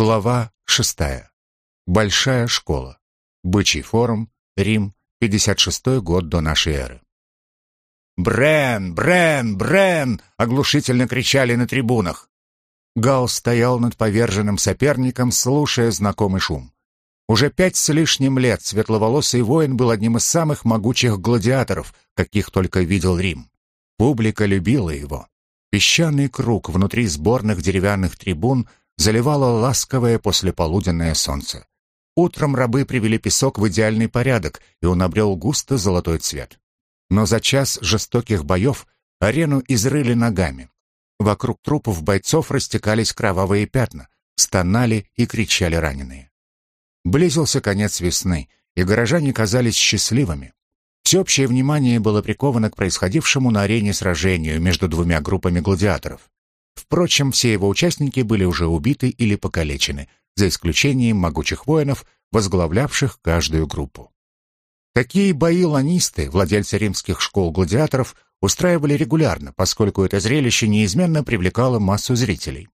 Глава шестая. Большая школа. Бычий форум. Рим. 56 год до нашей эры. «Брен! Брен! Брен!» — оглушительно кричали на трибунах. Гал стоял над поверженным соперником, слушая знакомый шум. Уже пять с лишним лет светловолосый воин был одним из самых могучих гладиаторов, каких только видел Рим. Публика любила его. Песчаный круг внутри сборных деревянных трибун заливало ласковое послеполуденное солнце. Утром рабы привели песок в идеальный порядок, и он обрел густо золотой цвет. Но за час жестоких боев арену изрыли ногами. Вокруг трупов бойцов растекались кровавые пятна, стонали и кричали раненые. Близился конец весны, и горожане казались счастливыми. Всеобщее внимание было приковано к происходившему на арене сражению между двумя группами гладиаторов. Впрочем, все его участники были уже убиты или покалечены, за исключением могучих воинов, возглавлявших каждую группу. Такие бои ланисты, владельцы римских школ гладиаторов, устраивали регулярно, поскольку это зрелище неизменно привлекало массу зрителей.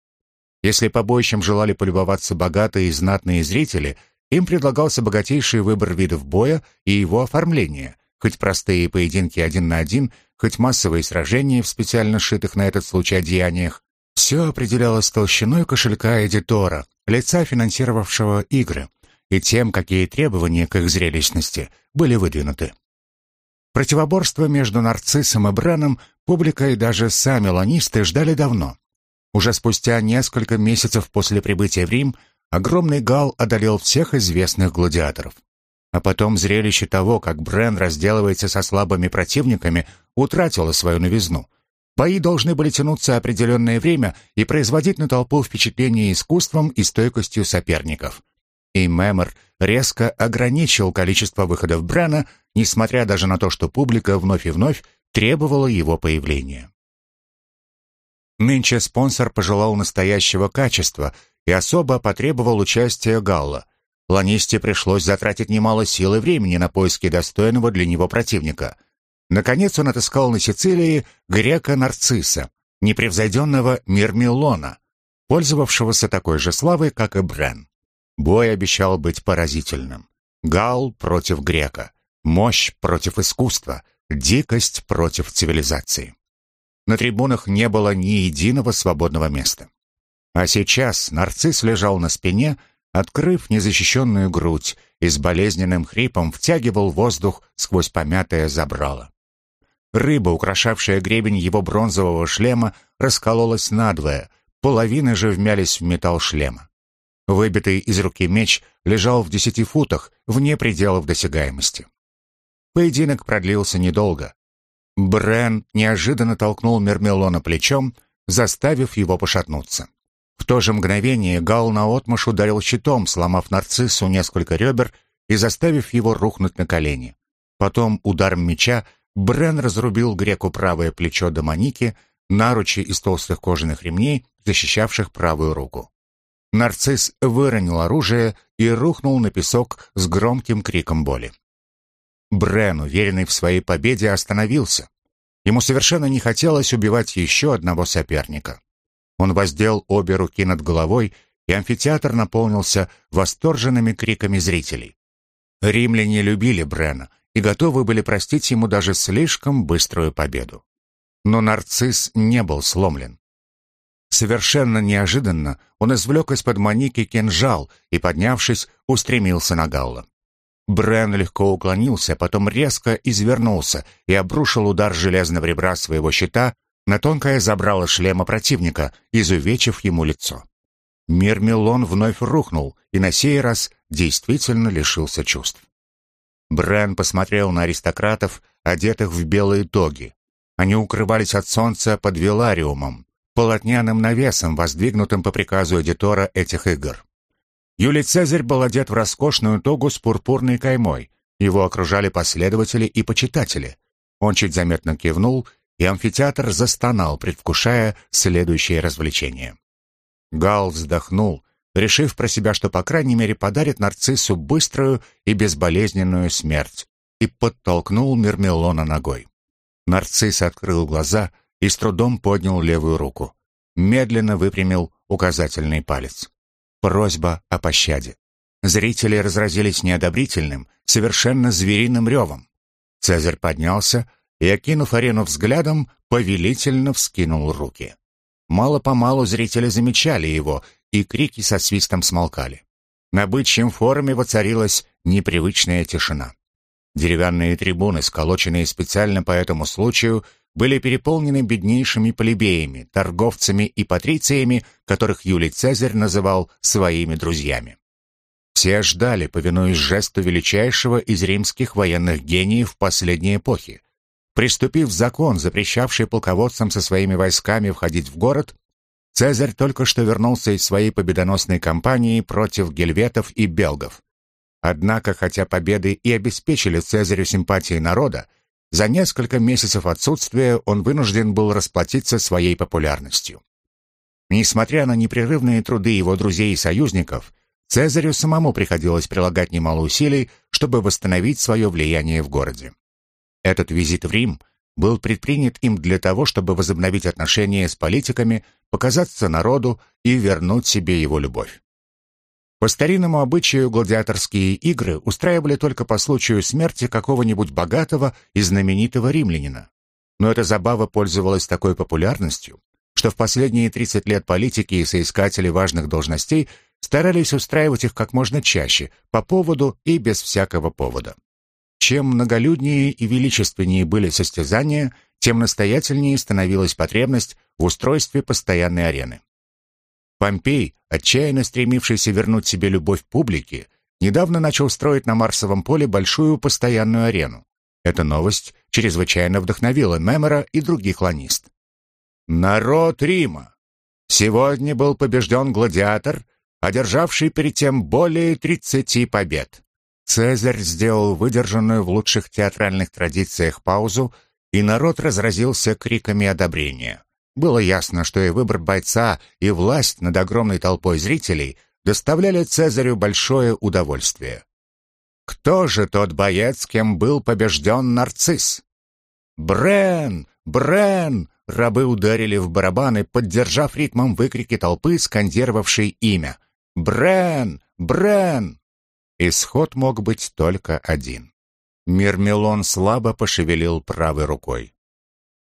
Если побоищем желали полюбоваться богатые и знатные зрители, им предлагался богатейший выбор видов боя и его оформление, хоть простые поединки один на один, хоть массовые сражения в специально сшитых на этот случай одеяниях, все определялось толщиной кошелька эдитора, лица, финансировавшего игры, и тем, какие требования к их зрелищности были выдвинуты. Противоборство между нарциссом и Бреном публика и даже сами ланисты ждали давно. Уже спустя несколько месяцев после прибытия в Рим огромный гал одолел всех известных гладиаторов. А потом зрелище того, как Брен разделывается со слабыми противниками, утратило свою новизну. Бои должны были тянуться определенное время и производить на толпу впечатление искусством и стойкостью соперников. И Мемор резко ограничил количество выходов Брена, несмотря даже на то, что публика вновь и вновь требовала его появления. Нынче спонсор пожелал настоящего качества и особо потребовал участия Галла. Ланисте пришлось затратить немало сил и времени на поиски достойного для него противника. Наконец он отыскал на Сицилии грека Нарцисса, непревзойденного Мирмилона, пользовавшегося такой же славой, как и Брен. Бой обещал быть поразительным. Гал против грека, мощь против искусства, дикость против цивилизации. На трибунах не было ни единого свободного места. А сейчас нарцисс лежал на спине, открыв незащищенную грудь и с болезненным хрипом втягивал воздух сквозь помятое забрало. Рыба, украшавшая гребень его бронзового шлема, раскололась надвое, половины же вмялись в металл шлема. Выбитый из руки меч лежал в десяти футах, вне пределов досягаемости. Поединок продлился недолго. Брен неожиданно толкнул Мермелона плечом, заставив его пошатнуться. В то же мгновение Гал наотмашь ударил щитом, сломав нарциссу несколько ребер и заставив его рухнуть на колени. Потом ударом меча Брен разрубил греку правое плечо Домоники, наручи из толстых кожаных ремней, защищавших правую руку. Нарцисс выронил оружие и рухнул на песок с громким криком боли. Брен, уверенный в своей победе, остановился. Ему совершенно не хотелось убивать еще одного соперника. Он воздел обе руки над головой, и амфитеатр наполнился восторженными криками зрителей. Римляне любили Брена и готовы были простить ему даже слишком быструю победу. Но нарцисс не был сломлен. Совершенно неожиданно он извлек из-под маники кинжал и, поднявшись, устремился на Галла. Брен легко уклонился, потом резко извернулся и обрушил удар железного ребра своего щита на тонкое забрало шлема противника, изувечив ему лицо. Мирмелон вновь рухнул и на сей раз действительно лишился чувств. Брен посмотрел на аристократов, одетых в белые тоги. Они укрывались от солнца под велариумом, полотняным навесом, воздвигнутым по приказу эдитора этих игр. Юлий Цезарь был одет в роскошную тогу с пурпурной каймой. Его окружали последователи и почитатели. Он чуть заметно кивнул, и амфитеатр застонал, предвкушая следующее развлечение. Гал вздохнул, решив про себя, что по крайней мере подарит нарциссу быструю и безболезненную смерть, и подтолкнул Мермелона ногой. Нарцисс открыл глаза и с трудом поднял левую руку. Медленно выпрямил указательный палец. просьба о пощаде. Зрители разразились неодобрительным, совершенно звериным ревом. Цезарь поднялся и, окинув арену взглядом, повелительно вскинул руки. Мало-помалу зрители замечали его, и крики со свистом смолкали. На бычьем форуме воцарилась непривычная тишина. Деревянные трибуны, сколоченные специально по этому случаю, были переполнены беднейшими плебеями, торговцами и патрициями, которых Юлий Цезарь называл своими друзьями. Все ждали, повинуясь жесту величайшего из римских военных гениев последней эпохи. Приступив закон, запрещавший полководцам со своими войсками входить в город, Цезарь только что вернулся из своей победоносной кампании против гельветов и белгов. Однако, хотя победы и обеспечили Цезарю симпатии народа, за несколько месяцев отсутствия он вынужден был расплатиться своей популярностью. Несмотря на непрерывные труды его друзей и союзников, Цезарю самому приходилось прилагать немало усилий, чтобы восстановить свое влияние в городе. Этот визит в Рим был предпринят им для того, чтобы возобновить отношения с политиками, показаться народу и вернуть себе его любовь. По старинному обычаю гладиаторские игры устраивали только по случаю смерти какого-нибудь богатого и знаменитого римлянина. Но эта забава пользовалась такой популярностью, что в последние 30 лет политики и соискатели важных должностей старались устраивать их как можно чаще, по поводу и без всякого повода. Чем многолюднее и величественнее были состязания, тем настоятельнее становилась потребность в устройстве постоянной арены. Помпей, отчаянно стремившийся вернуть себе любовь публики, недавно начал строить на Марсовом поле большую постоянную арену. Эта новость чрезвычайно вдохновила Мемора и других ланист. Народ Рима! Сегодня был побежден гладиатор, одержавший перед тем более 30 побед. Цезарь сделал выдержанную в лучших театральных традициях паузу, и народ разразился криками одобрения. Было ясно, что и выбор бойца, и власть над огромной толпой зрителей доставляли Цезарю большое удовольствие. Кто же тот боец, кем был побежден нарцисс? «Брен! Брен!» Рабы ударили в барабаны, поддержав ритмом выкрики толпы, скандировавшей имя. «Брен! Брен!» Исход мог быть только один. Мирмелон слабо пошевелил правой рукой.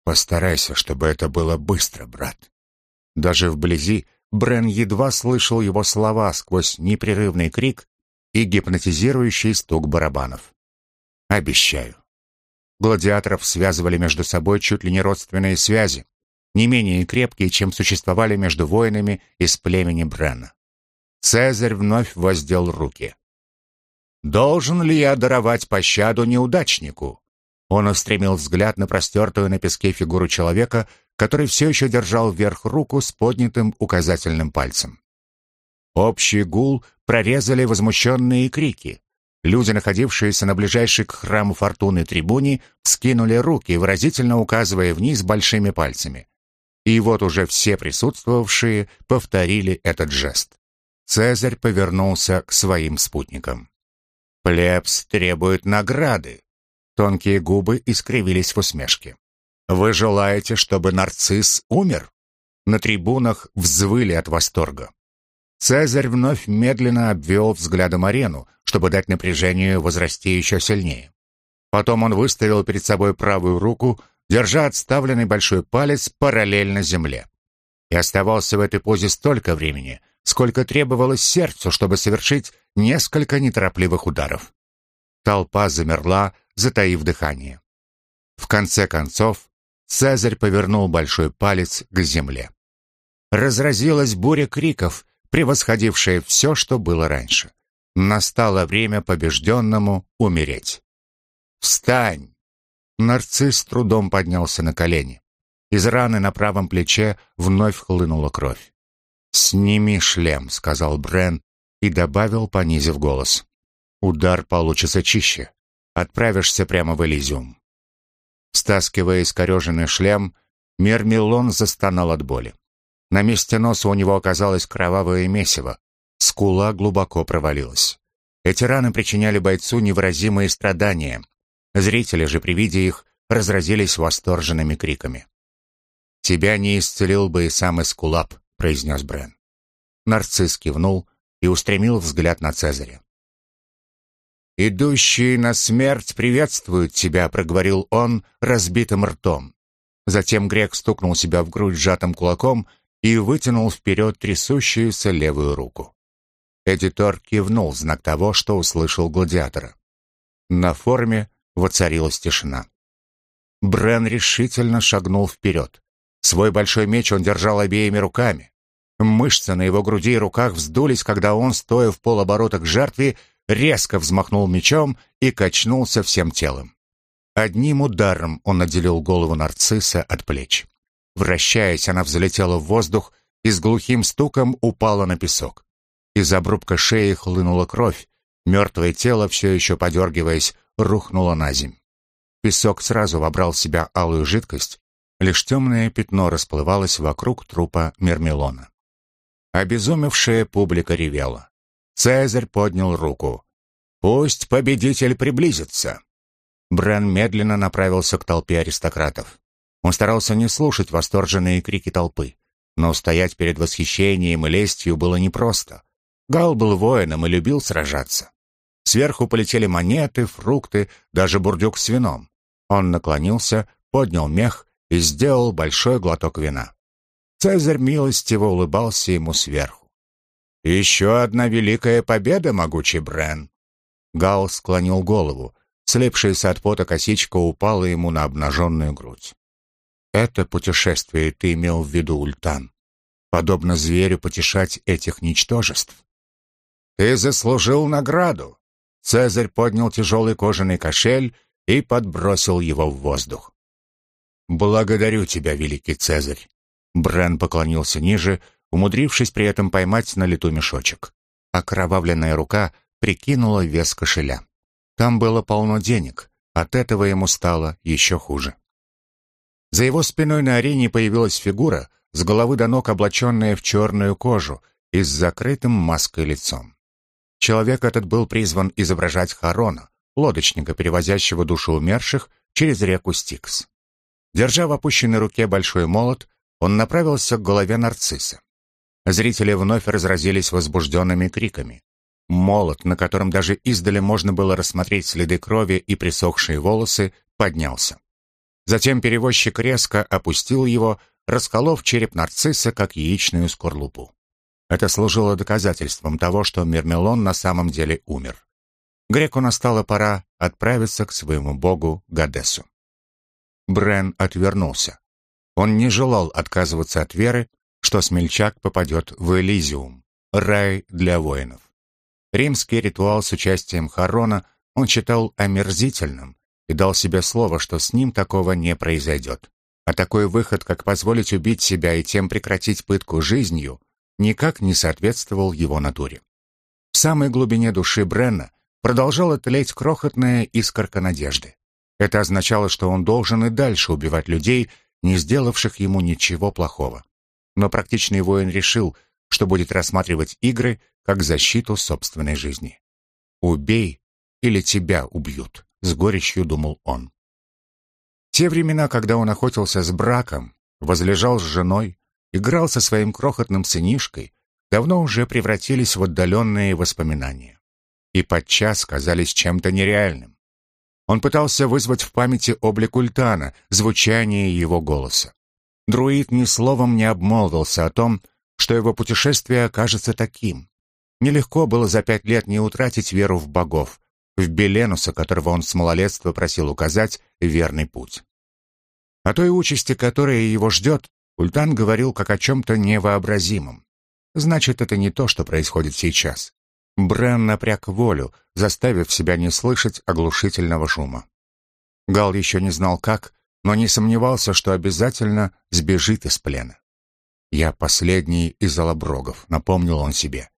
Постарайся, чтобы это было быстро, брат. Даже вблизи Брен едва слышал его слова сквозь непрерывный крик и гипнотизирующий стук барабанов. Обещаю. Гладиаторов связывали между собой чуть ли не родственные связи, не менее крепкие, чем существовали между воинами из племени Брена. Цезарь вновь воздел руки. «Должен ли я даровать пощаду неудачнику?» Он устремил взгляд на простертую на песке фигуру человека, который все еще держал вверх руку с поднятым указательным пальцем. Общий гул прорезали возмущенные крики. Люди, находившиеся на ближайшей к храму Фортуны трибуне, скинули руки, выразительно указывая вниз большими пальцами. И вот уже все присутствовавшие повторили этот жест. Цезарь повернулся к своим спутникам. «Плебс требует награды. Тонкие губы искривились в усмешке. «Вы желаете, чтобы нарцисс умер?» На трибунах взвыли от восторга. Цезарь вновь медленно обвел взглядом арену, чтобы дать напряжению возрасти еще сильнее. Потом он выставил перед собой правую руку, держа отставленный большой палец параллельно земле. И оставался в этой позе столько времени, сколько требовалось сердцу, чтобы совершить несколько неторопливых ударов. Толпа замерла, затаив дыхание. В конце концов, Цезарь повернул большой палец к земле. Разразилась буря криков, превосходившая все, что было раньше. Настало время побежденному умереть. «Встань!» Нарцисс трудом поднялся на колени. Из раны на правом плече вновь хлынула кровь. «Сними шлем», — сказал Брен и добавил, понизив голос. «Удар получится чище отправишься прямо в Элизиум. Стаскивая искореженный шлем, Мермилон застонал от боли. На месте носа у него оказалось кровавое месиво, скула глубоко провалилась. Эти раны причиняли бойцу невыразимые страдания. Зрители же при виде их разразились восторженными криками. «Тебя не исцелил бы и сам Эскулап», — произнес Брен. Нарцисс кивнул и устремил взгляд на Цезаря. «Идущие на смерть приветствуют тебя», — проговорил он разбитым ртом. Затем грек стукнул себя в грудь сжатым кулаком и вытянул вперед трясущуюся левую руку. Эдитор кивнул знак того, что услышал гладиатора. На форме воцарилась тишина. Брен решительно шагнул вперед. Свой большой меч он держал обеими руками. Мышцы на его груди и руках вздулись, когда он, стоя в полоборота к жертве, резко взмахнул мечом и качнулся всем телом. Одним ударом он отделил голову нарцисса от плеч. Вращаясь, она взлетела в воздух и с глухим стуком упала на песок. Из обрубка шеи хлынула кровь. Мертвое тело, все еще подергиваясь, рухнуло на земь. Песок сразу вобрал в себя алую жидкость, лишь темное пятно расплывалось вокруг трупа Мермелона. Обезумевшая публика ревела. Цезарь поднял руку. «Пусть победитель приблизится!» Брен медленно направился к толпе аристократов. Он старался не слушать восторженные крики толпы, но устоять перед восхищением и лестью было непросто. Гал был воином и любил сражаться. Сверху полетели монеты, фрукты, даже бурдюк с вином. Он наклонился, поднял мех и сделал большой глоток вина. Цезарь милостиво улыбался ему сверху. «Еще одна великая победа, могучий Брен!» Гал склонил голову. Слепшаяся от пота косичка упала ему на обнаженную грудь. «Это путешествие ты имел в виду, Ультан. Подобно зверю потешать этих ничтожеств. Ты заслужил награду!» Цезарь поднял тяжелый кожаный кошель и подбросил его в воздух. «Благодарю тебя, великий Цезарь!» Брен поклонился ниже, умудрившись при этом поймать на лету мешочек. Окровавленная рука прикинула вес кошеля. Там было полно денег, от этого ему стало еще хуже. За его спиной на арене появилась фигура, с головы до ног облаченная в черную кожу и с закрытым маской лицом. Человек этот был призван изображать Харона, лодочника, перевозящего души умерших через реку Стикс. Держа в опущенной руке большой молот, он направился к голове нарцисса. Зрители вновь разразились возбужденными криками. Молот, на котором даже издали можно было рассмотреть следы крови и присохшие волосы, поднялся. Затем перевозчик резко опустил его, расколов череп нарцисса, как яичную скорлупу. Это служило доказательством того, что Мермелон на самом деле умер. Греку настала пора отправиться к своему богу Гадесу. Брен отвернулся. Он не желал отказываться от веры, что смельчак попадет в Элизиум, рай для воинов. Римский ритуал с участием Харона он считал омерзительным и дал себе слово, что с ним такого не произойдет. А такой выход, как позволить убить себя и тем прекратить пытку жизнью, никак не соответствовал его натуре. В самой глубине души Бренна продолжала тлеть крохотная искорка надежды. Это означало, что он должен и дальше убивать людей, не сделавших ему ничего плохого. Но практичный воин решил, что будет рассматривать игры как защиту собственной жизни. «Убей, или тебя убьют», — с горечью думал он. Те времена, когда он охотился с браком, возлежал с женой, играл со своим крохотным сынишкой, давно уже превратились в отдаленные воспоминания. И подчас казались чем-то нереальным. Он пытался вызвать в памяти облик Ультана, звучание его голоса. Друид ни словом не обмолвился о том, что его путешествие окажется таким. Нелегко было за пять лет не утратить веру в богов, в Беленуса, которого он с малолетства просил указать верный путь. О той участи, которая его ждет, Ультан говорил как о чем-то невообразимом. Значит, это не то, что происходит сейчас. Брен напряг волю, заставив себя не слышать оглушительного шума. Гал еще не знал как, но не сомневался, что обязательно сбежит из плена. «Я последний из алаброгов», — напомнил он себе.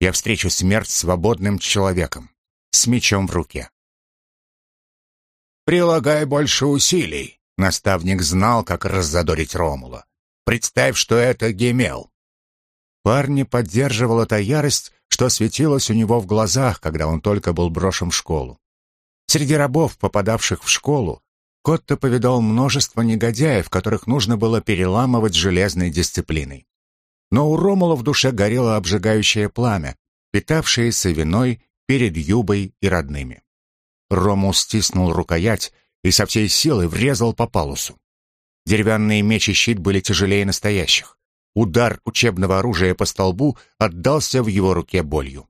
«Я встречу смерть свободным человеком, с мечом в руке». «Прилагай больше усилий», — наставник знал, как раззадорить Ромула. «Представь, что это Гемел». Парни поддерживала та ярость, что светилось у него в глазах, когда он только был брошен в школу. Среди рабов, попадавших в школу, Котто повидал множество негодяев, которых нужно было переламывать железной дисциплиной. Но у Ромула в душе горело обжигающее пламя, питавшиеся виной перед Юбой и родными. Рому стиснул рукоять и со всей силы врезал по палусу. Деревянные меч и щит были тяжелее настоящих. Удар учебного оружия по столбу отдался в его руке болью.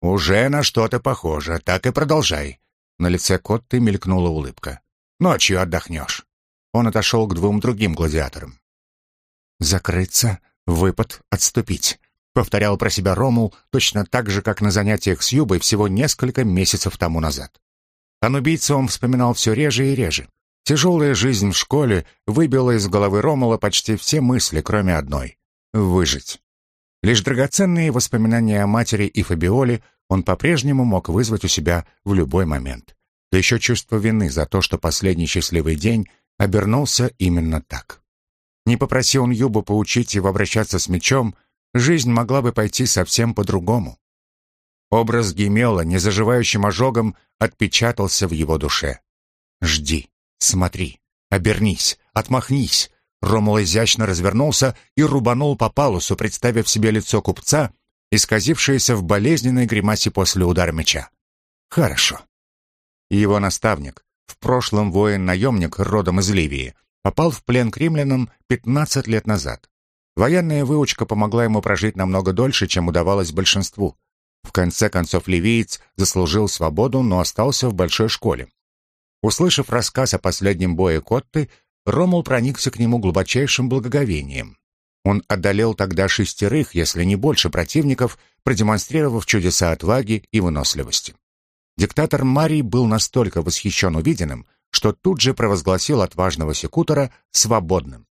«Уже на что-то похоже, так и продолжай». На лице Котты мелькнула улыбка. «Ночью отдохнешь». Он отошел к двум другим гладиаторам. «Закрыться, выпад, отступить», — повторял про себя Ромул точно так же, как на занятиях с Юбой всего несколько месяцев тому назад. О убийце он вспоминал все реже и реже. Тяжелая жизнь в школе выбила из головы Ромула почти все мысли, кроме одной — выжить. Лишь драгоценные воспоминания о матери и Фабиоле он по-прежнему мог вызвать у себя в любой момент. Да еще чувство вины за то, что последний счастливый день обернулся именно так. Не попроси он Юбу поучить его обращаться с мечом, жизнь могла бы пойти совсем по-другому. Образ Гемела незаживающим ожогом отпечатался в его душе. «Жди, смотри, обернись, отмахнись». Ромул изящно развернулся и рубанул по палусу, представив себе лицо купца, исказившееся в болезненной гримасе после удара меча. «Хорошо». Его наставник, в прошлом воин-наемник родом из Ливии, попал в плен к римлянам 15 лет назад. Военная выучка помогла ему прожить намного дольше, чем удавалось большинству. В конце концов, ливиец заслужил свободу, но остался в большой школе. Услышав рассказ о последнем бое Котты, Ромул проникся к нему глубочайшим благоговением. Он одолел тогда шестерых, если не больше противников, продемонстрировав чудеса отваги и выносливости. Диктатор Марий был настолько восхищен увиденным, что тут же провозгласил отважного секутора свободным.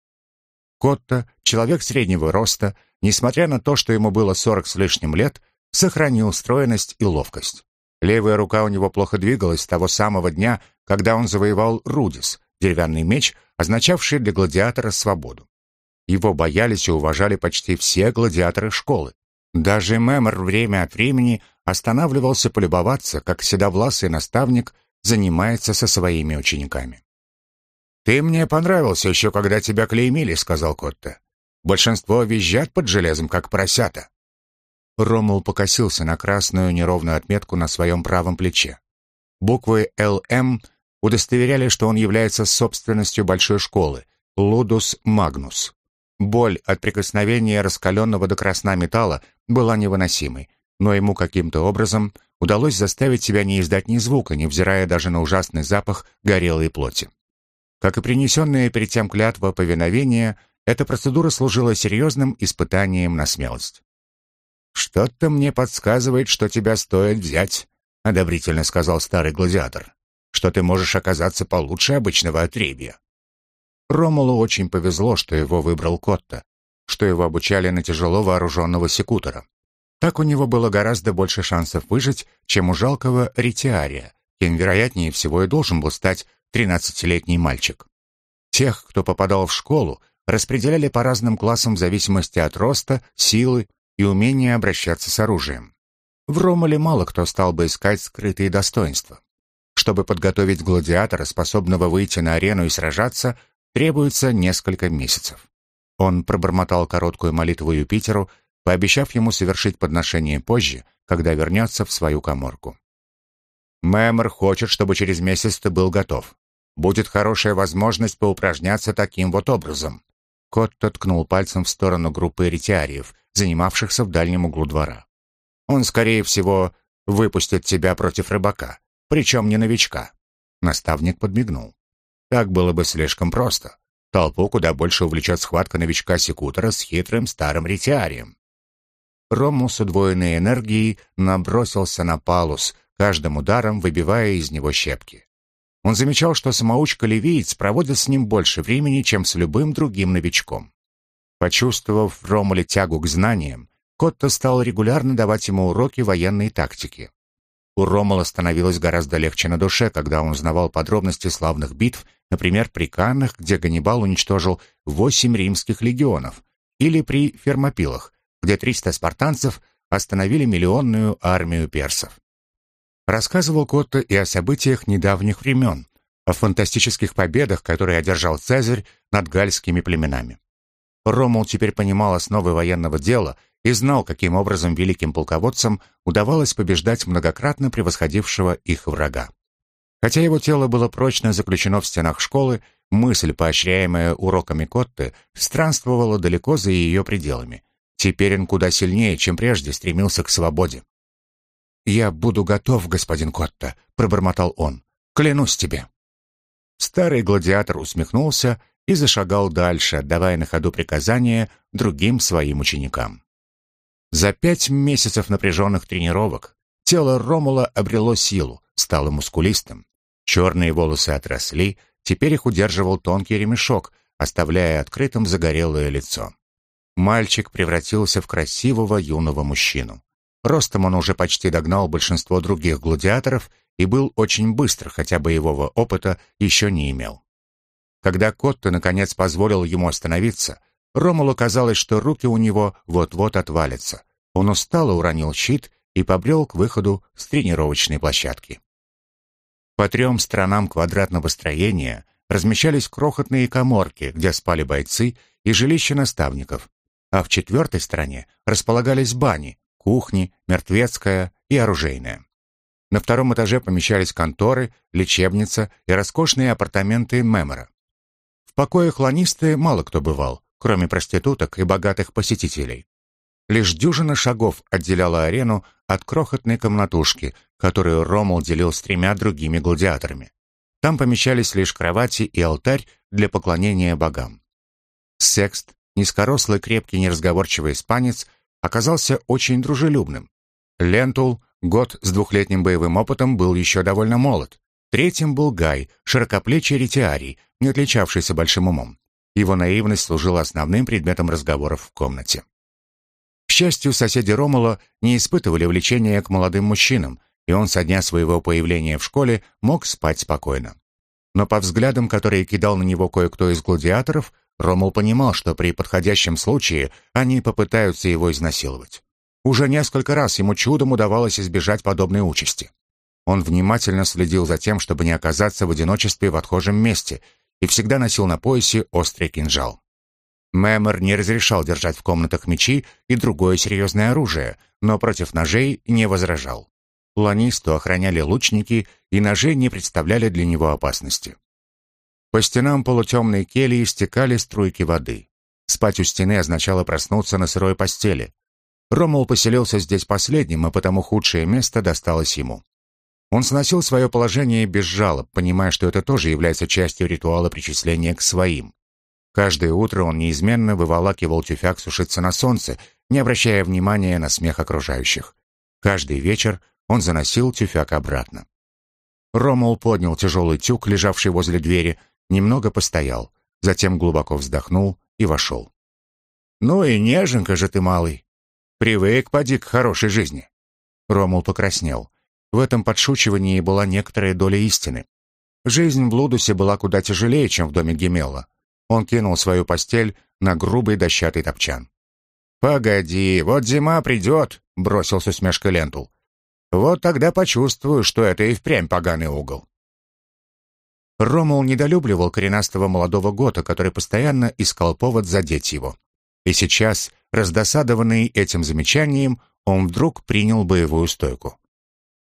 Котта, человек среднего роста, несмотря на то, что ему было сорок с лишним лет, сохранил стройность и ловкость. Левая рука у него плохо двигалась с того самого дня, когда он завоевал Рудис, деревянный меч, означавший для гладиатора свободу. Его боялись и уважали почти все гладиаторы школы. Даже Мемор время от времени останавливался полюбоваться, как седовласый наставник занимается со своими учениками. «Ты мне понравился еще, когда тебя клеймили», — сказал Котта. «Большинство визжат под железом, как поросята». Ромул покосился на красную неровную отметку на своем правом плече. Буквы «ЛМ» удостоверяли, что он является собственностью большой школы — Лудус Магнус. Боль от прикосновения раскаленного до красна металла была невыносимой, но ему каким-то образом удалось заставить себя не издать ни звука, невзирая даже на ужасный запах горелой плоти. Как и принесенная перед тем клятва повиновения, эта процедура служила серьезным испытанием на смелость. «Что-то мне подсказывает, что тебя стоит взять», — одобрительно сказал старый гладиатор, «что ты можешь оказаться получше обычного отребья». Ромулу очень повезло, что его выбрал Котта, что его обучали на тяжело вооруженного секутора. Так у него было гораздо больше шансов выжить, чем у жалкого ретиария, кем, вероятнее всего, и должен был стать тринадцатилетний мальчик. Тех, кто попадал в школу, распределяли по разным классам в зависимости от роста, силы и умения обращаться с оружием. В Ромале мало кто стал бы искать скрытые достоинства. Чтобы подготовить гладиатора, способного выйти на арену и сражаться, требуется несколько месяцев. Он пробормотал короткую молитву Юпитеру, пообещав ему совершить подношение позже, когда вернется в свою коморку. Мэмор хочет, чтобы через месяц ты был готов. Будет хорошая возможность поупражняться таким вот образом. Кот ткнул пальцем в сторону группы ретиариев, занимавшихся в дальнем углу двора. Он, скорее всего, выпустит тебя против рыбака, причем не новичка. Наставник подмигнул. Так было бы слишком просто. Толпу куда больше увлечет схватка новичка-секутора с хитрым старым ретиарием. Рому с удвоенной энергией набросился на палус, каждым ударом выбивая из него щепки. Он замечал, что самоучка-ливиец проводит с ним больше времени, чем с любым другим новичком. Почувствовав в Ромуле тягу к знаниям, Котто стал регулярно давать ему уроки военной тактики. У Ромула становилось гораздо легче на душе, когда он узнавал подробности славных битв, например, при Каннах, где Ганнибал уничтожил восемь римских легионов, или при Фермопилах, где 300 спартанцев остановили миллионную армию персов. Рассказывал Котто и о событиях недавних времен, о фантастических победах, которые одержал Цезарь над гальскими племенами. Ромул теперь понимал основы военного дела и знал, каким образом великим полководцам удавалось побеждать многократно превосходившего их врага. Хотя его тело было прочно заключено в стенах школы, мысль, поощряемая уроками Котты, странствовала далеко за ее пределами. Теперь он куда сильнее, чем прежде, стремился к свободе. «Я буду готов, господин Котта», — пробормотал он. «Клянусь тебе». Старый гладиатор усмехнулся и зашагал дальше, отдавая на ходу приказания другим своим ученикам. За пять месяцев напряженных тренировок тело Ромула обрело силу, стало мускулистым. Черные волосы отросли, теперь их удерживал тонкий ремешок, оставляя открытым загорелое лицо. Мальчик превратился в красивого юного мужчину. Ростом он уже почти догнал большинство других гладиаторов и был очень быстр, хотя боевого опыта еще не имел. Когда Котто наконец позволил ему остановиться, Ромулу казалось, что руки у него вот-вот отвалятся. Он устало уронил щит и побрел к выходу с тренировочной площадки. По трем сторонам квадратного строения размещались крохотные коморки, где спали бойцы и жилища наставников, а в четвертой стороне располагались бани, кухни, мертвецкая и оружейная. На втором этаже помещались конторы, лечебница и роскошные апартаменты Мемора. Покоях ланисты мало кто бывал, кроме проституток и богатых посетителей. Лишь дюжина шагов отделяла арену от крохотной комнатушки, которую Ромул делил с тремя другими гладиаторами. Там помещались лишь кровати и алтарь для поклонения богам. Секст, низкорослый, крепкий, неразговорчивый испанец, оказался очень дружелюбным. Лентул, гот с двухлетним боевым опытом, был еще довольно молод. Третьим был Гай, широкоплечий ретиарий, не отличавшийся большим умом. Его наивность служила основным предметом разговоров в комнате. К счастью, соседи Ромула не испытывали влечения к молодым мужчинам, и он со дня своего появления в школе мог спать спокойно. Но по взглядам, которые кидал на него кое-кто из гладиаторов, Ромул понимал, что при подходящем случае они попытаются его изнасиловать. Уже несколько раз ему чудом удавалось избежать подобной участи. Он внимательно следил за тем, чтобы не оказаться в одиночестве в отхожем месте, и всегда носил на поясе острый кинжал. Мэмор не разрешал держать в комнатах мечи и другое серьезное оружие, но против ножей не возражал. Ланисту охраняли лучники, и ножи не представляли для него опасности. По стенам полутемной кельи стекали струйки воды. Спать у стены означало проснуться на сырой постели. Ромул поселился здесь последним, а потому худшее место досталось ему. Он сносил свое положение без жалоб, понимая, что это тоже является частью ритуала причисления к своим. Каждое утро он неизменно выволакивал тюфяк сушиться на солнце, не обращая внимания на смех окружающих. Каждый вечер он заносил тюфяк обратно. Ромул поднял тяжелый тюк, лежавший возле двери, немного постоял, затем глубоко вздохнул и вошел. «Ну и неженка же ты, малый! Привык, поди, к хорошей жизни!» Ромул покраснел. В этом подшучивании была некоторая доля истины. Жизнь в Лудусе была куда тяжелее, чем в доме Гемела. Он кинул свою постель на грубый дощатый топчан. «Погоди, вот зима придет», — бросил с Лентул. «Вот тогда почувствую, что это и впрямь поганый угол». Ромул недолюбливал коренастого молодого гота, который постоянно искал повод задеть его. И сейчас, раздосадованный этим замечанием, он вдруг принял боевую стойку.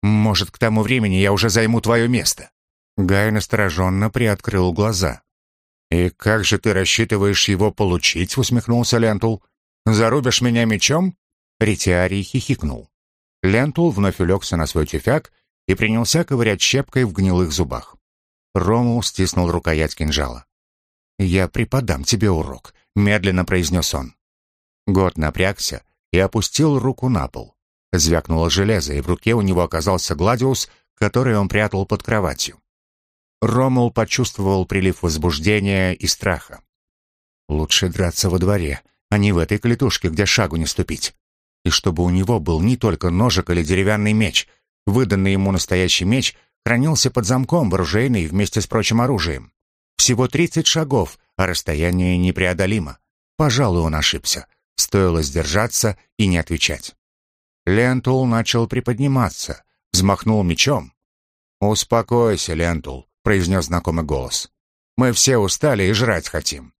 Может, к тому времени я уже займу твое место». Гай настороженно приоткрыл глаза. «И как же ты рассчитываешь его получить?» — усмехнулся Лентул. «Зарубишь меня мечом?» Ретиарий хихикнул. Лентул вновь улегся на свой тюфяк и принялся ковырять щепкой в гнилых зубах. Ромул стиснул рукоять кинжала. «Я преподам тебе урок», — медленно произнес он. Год напрягся и опустил руку на пол. Звякнуло железо, и в руке у него оказался гладиус, который он прятал под кроватью. Ромул почувствовал прилив возбуждения и страха. Лучше драться во дворе, а не в этой клетушке, где шагу не ступить. И чтобы у него был не только ножик или деревянный меч. Выданный ему настоящий меч хранился под замком, в оружейной вместе с прочим оружием. Всего тридцать шагов, а расстояние непреодолимо. Пожалуй, он ошибся. Стоило сдержаться и не отвечать. Лентул начал приподниматься, взмахнул мечом. «Успокойся, Лентул», — произнес знакомый голос. «Мы все устали и жрать хотим».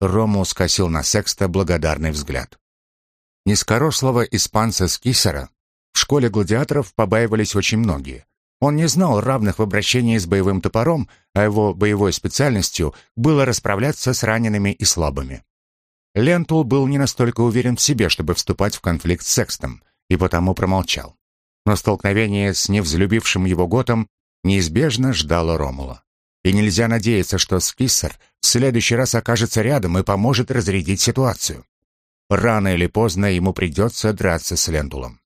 Ромул скосил на Секста благодарный взгляд. Низкорослого испанца скиссора в школе гладиаторов побаивались очень многие. Он не знал равных в обращении с боевым топором, а его боевой специальностью было расправляться с ранеными и слабыми. Лентул был не настолько уверен в себе, чтобы вступать в конфликт с Секстом, и потому промолчал. Но столкновение с невзлюбившим его Готом неизбежно ждало Ромула. И нельзя надеяться, что скиссор в следующий раз окажется рядом и поможет разрядить ситуацию. Рано или поздно ему придется драться с Лентулом.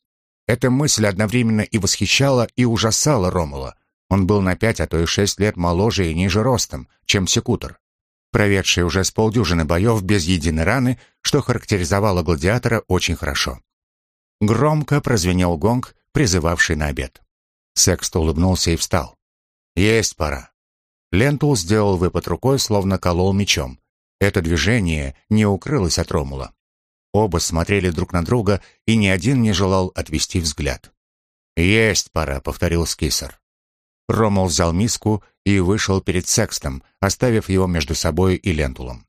Эта мысль одновременно и восхищала, и ужасала Ромула. Он был на пять, а то и шесть лет моложе и ниже ростом, чем секутор, проведший уже с полдюжины боев без единой раны, что характеризовало гладиатора очень хорошо. Громко прозвенел гонг, призывавший на обед. Секст улыбнулся и встал. «Есть пора». Лентул сделал выпад рукой, словно колол мечом. Это движение не укрылось от Ромула. Оба смотрели друг на друга, и ни один не желал отвести взгляд. «Есть пора», — повторил Скисер. Ромул взял миску и вышел перед Секстом, оставив его между собой и Лентулом.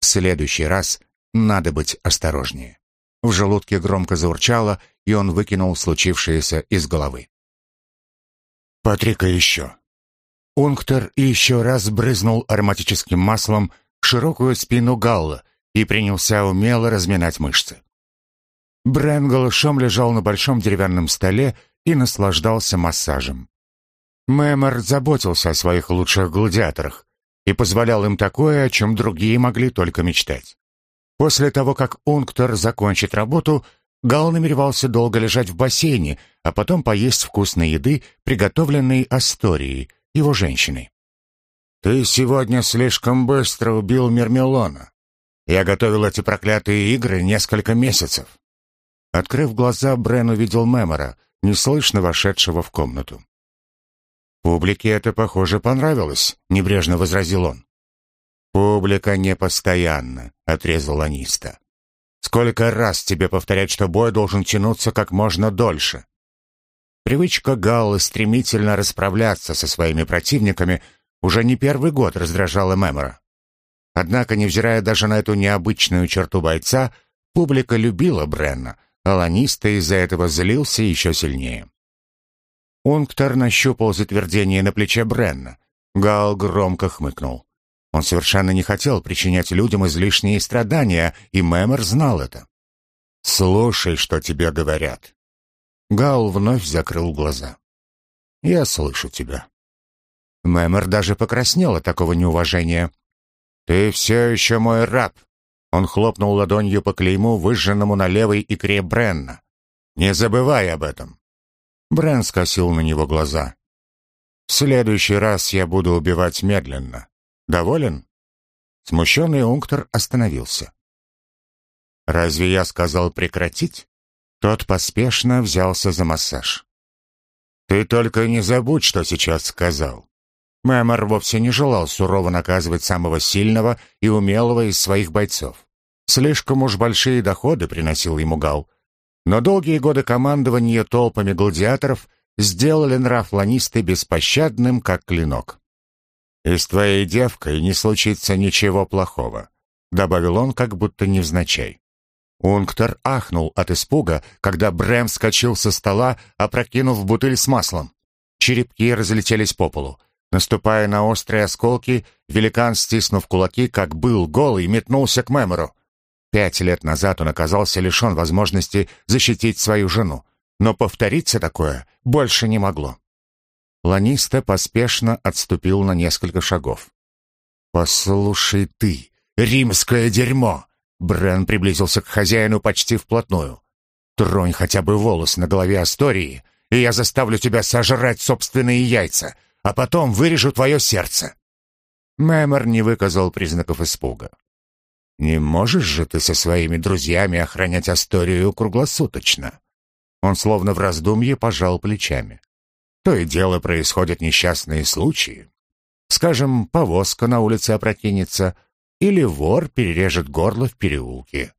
В следующий раз надо быть осторожнее. В желудке громко заурчало, и он выкинул случившееся из головы. «Патрика еще». Унктер еще раз брызнул ароматическим маслом широкую спину Галла, и принялся умело разминать мышцы. Брэн голышом лежал на большом деревянном столе и наслаждался массажем. Мэмор заботился о своих лучших гладиаторах и позволял им такое, о чем другие могли только мечтать. После того, как Унктор закончит работу, Гал намеревался долго лежать в бассейне, а потом поесть вкусной еды, приготовленной Асторией, его женщиной. «Ты сегодня слишком быстро убил Мермелона», я готовил эти проклятые игры несколько месяцев. Открыв глаза, Брен увидел Мемора, неслышно вошедшего в комнату. «Публике это, похоже, понравилось», — небрежно возразил он. «Публика не постоянно», — отрезал Аниста. «Сколько раз тебе повторять, что бой должен тянуться как можно дольше?» Привычка Галлы стремительно расправляться со своими противниками уже не первый год раздражала Мемора. Однако, невзирая даже на эту необычную черту бойца, публика любила Бренна, а Ланиста из-за этого злился еще сильнее. Унктор нащупал затвердение на плече Бренна. Гал громко хмыкнул. Он совершенно не хотел причинять людям излишние страдания, и Мэмор знал это. «Слушай, что тебе говорят». Гал вновь закрыл глаза. «Я слышу тебя». Мэмор даже покраснел от такого неуважения. «Ты все еще мой раб!» Он хлопнул ладонью по клейму, выжженному на левой икре Бренна. «Не забывай об этом!» Брен скосил на него глаза. «В следующий раз я буду убивать медленно. Доволен?» Смущенный Унктор остановился. «Разве я сказал прекратить?» Тот поспешно взялся за массаж. «Ты только не забудь, что сейчас сказал. Мэмор вовсе не желал сурово наказывать самого сильного и умелого из своих бойцов. Слишком уж большие доходы приносил ему Гал. Но долгие годы командования толпами гладиаторов сделали нрав ланисты беспощадным, как клинок. «И с твоей девкой не случится ничего плохого», — добавил он, как будто невзначай. Унктор ахнул от испуга, когда Брэм вскочил со стола, опрокинув бутыль с маслом. Черепки разлетелись по полу. Наступая на острые осколки, великан, стиснув кулаки, как был голый, метнулся к Мемору. Пять лет назад он оказался лишен возможности защитить свою жену, но повториться такое больше не могло. Ланиста поспешно отступил на несколько шагов. «Послушай ты, римское дерьмо!» Брен приблизился к хозяину почти вплотную. «Тронь хотя бы волос на голове Астории, и я заставлю тебя сожрать собственные яйца!» а потом вырежу твое сердце». Мэмор не выказал признаков испуга. «Не можешь же ты со своими друзьями охранять Асторию круглосуточно?» Он словно в раздумье пожал плечами. То и дело происходят несчастные случаи. Скажем, повозка на улице опрокинется, или вор перережет горло в переулке.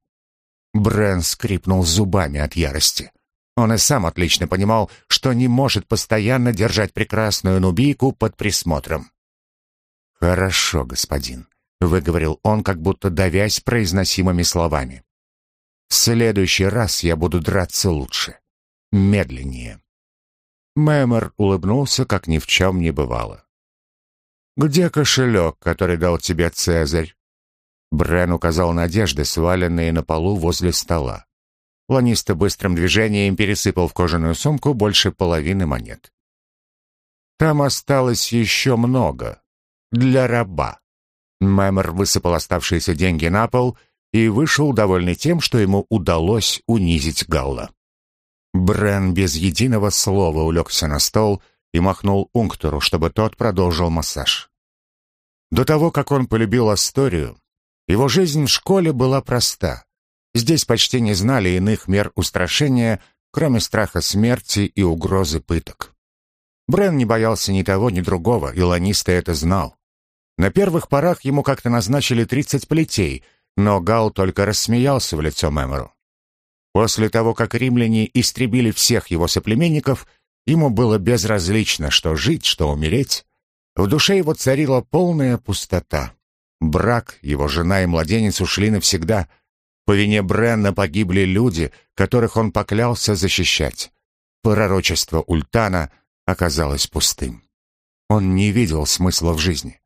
Брэн скрипнул зубами от ярости. Он и сам отлично понимал, что не может постоянно держать прекрасную нубийку под присмотром. «Хорошо, господин», — выговорил он, как будто давясь произносимыми словами. В следующий раз я буду драться лучше. Медленнее. Мэмор улыбнулся, как ни в чем не бывало. «Где кошелек, который дал тебе Цезарь?» Брен указал на одежды, сваленные на полу возле стола. Ланиста быстрым движением пересыпал в кожаную сумку больше половины монет. «Там осталось еще много. Для раба». Мэмор высыпал оставшиеся деньги на пол и вышел, довольный тем, что ему удалось унизить Галла. Брен без единого слова улегся на стол и махнул Унктору, чтобы тот продолжил массаж. До того, как он полюбил Асторию, его жизнь в школе была проста. Здесь почти не знали иных мер устрашения, кроме страха смерти и угрозы пыток. Брен не боялся ни того, ни другого, и Ланиста это знал. На первых порах ему как-то назначили тридцать плетей, но Гал только рассмеялся в лицо Мэмору. После того, как римляне истребили всех его соплеменников, ему было безразлично, что жить, что умереть. В душе его царила полная пустота. Брак, его жена и младенец ушли навсегда. По вине Бренна погибли люди, которых он поклялся защищать. Пророчество Ультана оказалось пустым. Он не видел смысла в жизни.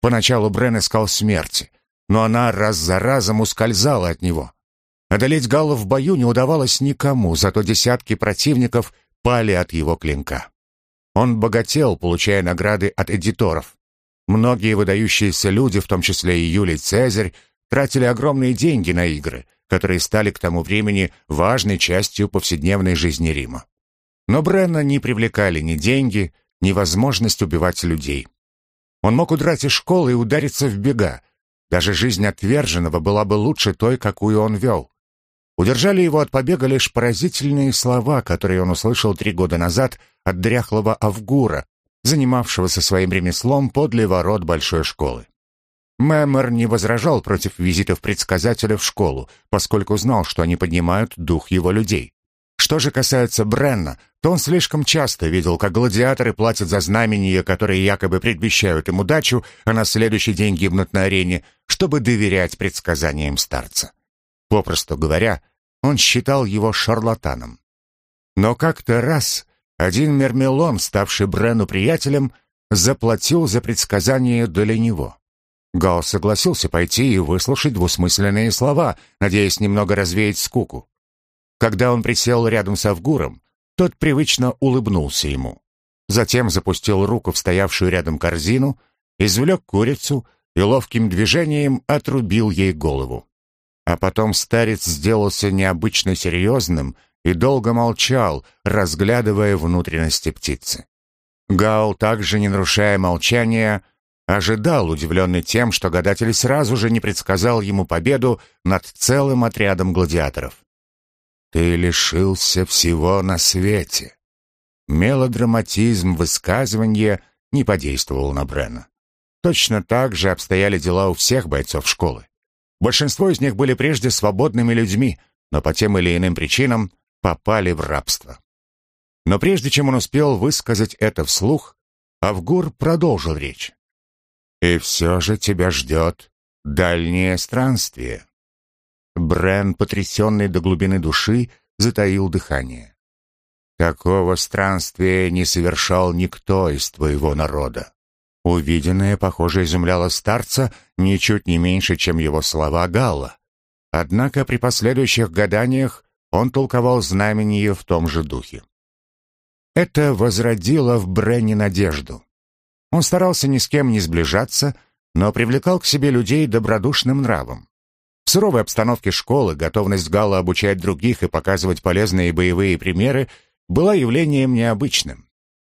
Поначалу Брен искал смерти, но она раз за разом ускользала от него. Одолеть Галла в бою не удавалось никому, зато десятки противников пали от его клинка. Он богател, получая награды от эдиторов. Многие выдающиеся люди, в том числе и Юлий Цезарь, тратили огромные деньги на игры, которые стали к тому времени важной частью повседневной жизни Рима. Но Бренна не привлекали ни деньги, ни возможность убивать людей. Он мог удрать из школы и удариться в бега. Даже жизнь отверженного была бы лучше той, какую он вел. Удержали его от побега лишь поразительные слова, которые он услышал три года назад от дряхлого Авгура, занимавшегося своим ремеслом подле ворот большой школы. Мэмор не возражал против визитов предсказателя в школу, поскольку знал, что они поднимают дух его людей. Что же касается Бренна, то он слишком часто видел, как гладиаторы платят за знамения, которые якобы предвещают им удачу, а на следующий день гибнут на арене, чтобы доверять предсказаниям старца. Попросту говоря, он считал его шарлатаном. Но как-то раз один Мермелон, ставший Брену приятелем, заплатил за предсказание для него. Гал согласился пойти и выслушать двусмысленные слова, надеясь немного развеять скуку. Когда он присел рядом с Авгуром, тот привычно улыбнулся ему. Затем запустил руку в стоявшую рядом корзину, извлек курицу и ловким движением отрубил ей голову. А потом старец сделался необычно серьезным и долго молчал, разглядывая внутренности птицы. Гал, также не нарушая молчания, ожидал, удивленный тем, что гадатель сразу же не предсказал ему победу над целым отрядом гладиаторов. «Ты лишился всего на свете». Мелодраматизм высказывания не подействовал на Брена. Точно так же обстояли дела у всех бойцов школы. Большинство из них были прежде свободными людьми, но по тем или иным причинам попали в рабство. Но прежде чем он успел высказать это вслух, Авгур продолжил речь. «И все же тебя ждет дальнее странствие». Брен, потрясенный до глубины души, затаил дыхание. «Такого странствия не совершал никто из твоего народа». Увиденное, похоже, изумляло старца ничуть не меньше, чем его слова Галла. Однако при последующих гаданиях он толковал знамение в том же духе. Это возродило в Бренне надежду. Он старался ни с кем не сближаться, но привлекал к себе людей добродушным нравом. В суровой обстановке школы готовность Гала обучать других и показывать полезные боевые примеры была явлением необычным.